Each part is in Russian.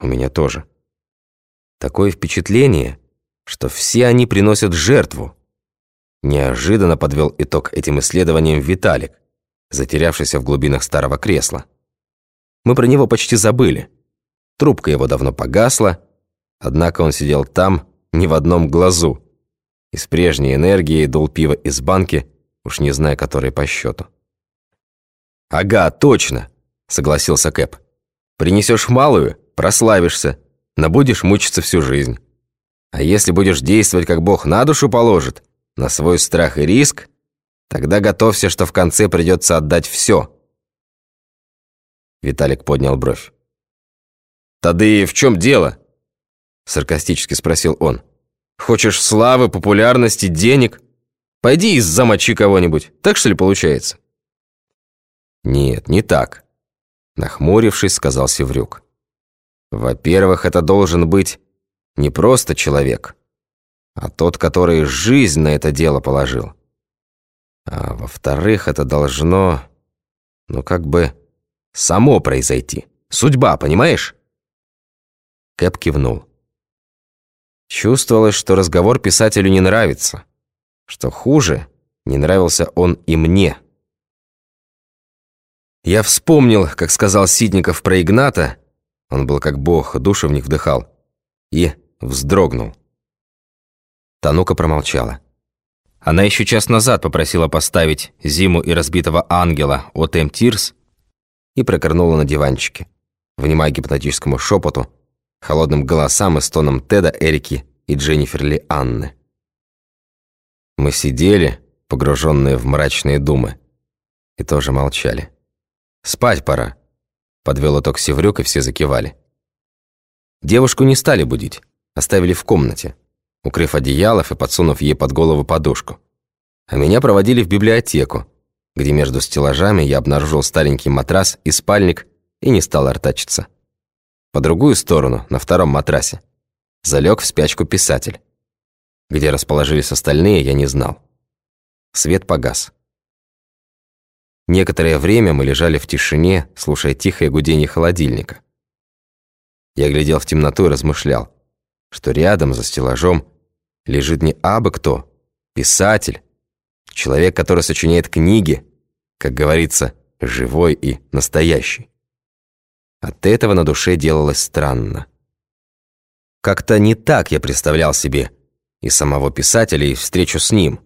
У меня тоже. Такое впечатление, что все они приносят жертву. Неожиданно подвел итог этим исследованиям Виталик, затерявшийся в глубинах старого кресла. Мы про него почти забыли. Трубка его давно погасла, однако он сидел там, не в одном глазу, и с прежней энергией дул пиво из банки, уж не зная, которой по счету. «Ага, точно!» — согласился Кэп. «Принесешь малую, прославишься, но будешь мучиться всю жизнь. А если будешь действовать, как Бог на душу положит, на свой страх и риск, тогда готовься, что в конце придется отдать все». Виталик поднял бровь. «Тады в чем дело?» Саркастически спросил он. «Хочешь славы, популярности, денег? Пойди и замочи кого-нибудь. Так что ли получается?» «Нет, не так», нахмурившись, сказал Севрюк. «Во-первых, это должен быть не просто человек, а тот, который жизнь на это дело положил. А во-вторых, это должно, ну как бы, само произойти. Судьба, понимаешь?» Кэп кивнул. Чувствовалось, что разговор писателю не нравится. Что хуже, не нравился он и мне. Я вспомнил, как сказал Сидников про Игната, он был как бог, душу в них вдыхал, и вздрогнул. Танука промолчала. Она еще час назад попросила поставить «Зиму и разбитого ангела» от М. Тирс и прокорнула на диванчике, внимая гипнотическому шепоту, холодным голосам и стоном Теда, Эрики и Дженнифер Ли Анны. Мы сидели, погруженные в мрачные думы, и тоже молчали. «Спать пора», — подвел итог Севрюк, и все закивали. Девушку не стали будить, оставили в комнате, укрыв одеялов и подсунув ей под голову подушку. А меня проводили в библиотеку, где между стеллажами я обнаружил старенький матрас и спальник и не стал артачиться. По другую сторону, на втором матрасе, залег в спячку писатель. Где расположились остальные, я не знал. Свет погас. Некоторое время мы лежали в тишине, слушая тихое гудение холодильника. Я глядел в темноту и размышлял, что рядом, за стеллажом, лежит не абы кто, писатель, человек, который сочиняет книги, как говорится, живой и настоящий. От этого на душе делалось странно. Как-то не так я представлял себе и самого писателя, и встречу с ним.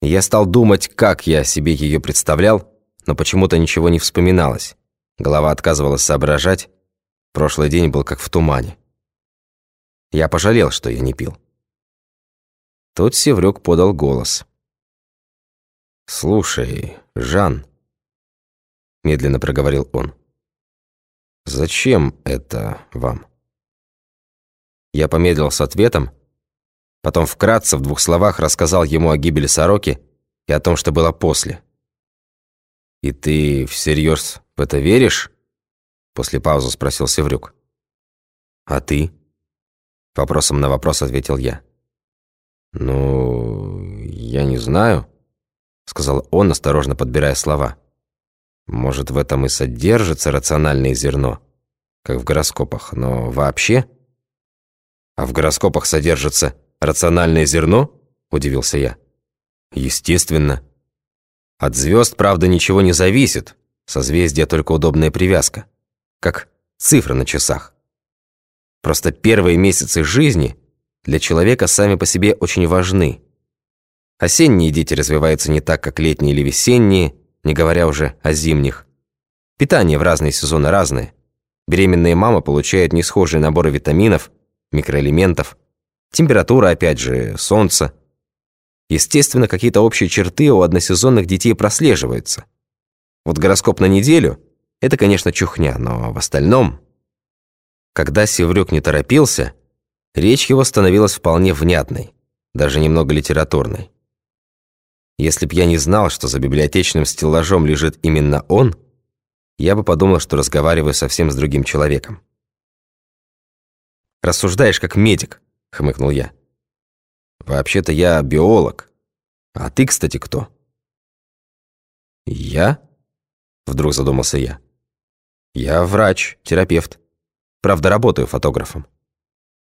Я стал думать, как я себе ее представлял, но почему-то ничего не вспоминалось. Голова отказывалась соображать. Прошлый день был как в тумане. Я пожалел, что я не пил. Тут Севрюк подал голос. «Слушай, Жан», — медленно проговорил он, — «Зачем это вам?» Я помедлил с ответом, потом вкратце в двух словах рассказал ему о гибели сороки и о том, что было после. «И ты всерьез в это веришь?» После паузы спросил Севрюк. «А ты?» Вопросом на вопрос ответил я. «Ну, я не знаю», — сказал он, осторожно подбирая слова. Может, в этом и содержится рациональное зерно, как в гороскопах, но вообще... А в гороскопах содержится рациональное зерно? Удивился я. Естественно. От звезд, правда, ничего не зависит. Созвездие только удобная привязка. Как цифры на часах. Просто первые месяцы жизни для человека сами по себе очень важны. Осенние дети развиваются не так, как летние или весенние, не говоря уже о зимних. Питание в разные сезоны разное. Беременная мама получает несхожие наборы витаминов, микроэлементов, температура, опять же, солнце. Естественно, какие-то общие черты у односезонных детей прослеживаются. Вот гороскоп на неделю – это, конечно, чухня, но в остальном... Когда Севрюк не торопился, речь его становилась вполне внятной, даже немного литературной. Если б я не знал, что за библиотечным стеллажом лежит именно он, я бы подумал, что разговариваю совсем с другим человеком. «Рассуждаешь как медик», — хмыкнул я. «Вообще-то я биолог. А ты, кстати, кто?» «Я?» — вдруг задумался я. «Я врач, терапевт. Правда, работаю фотографом.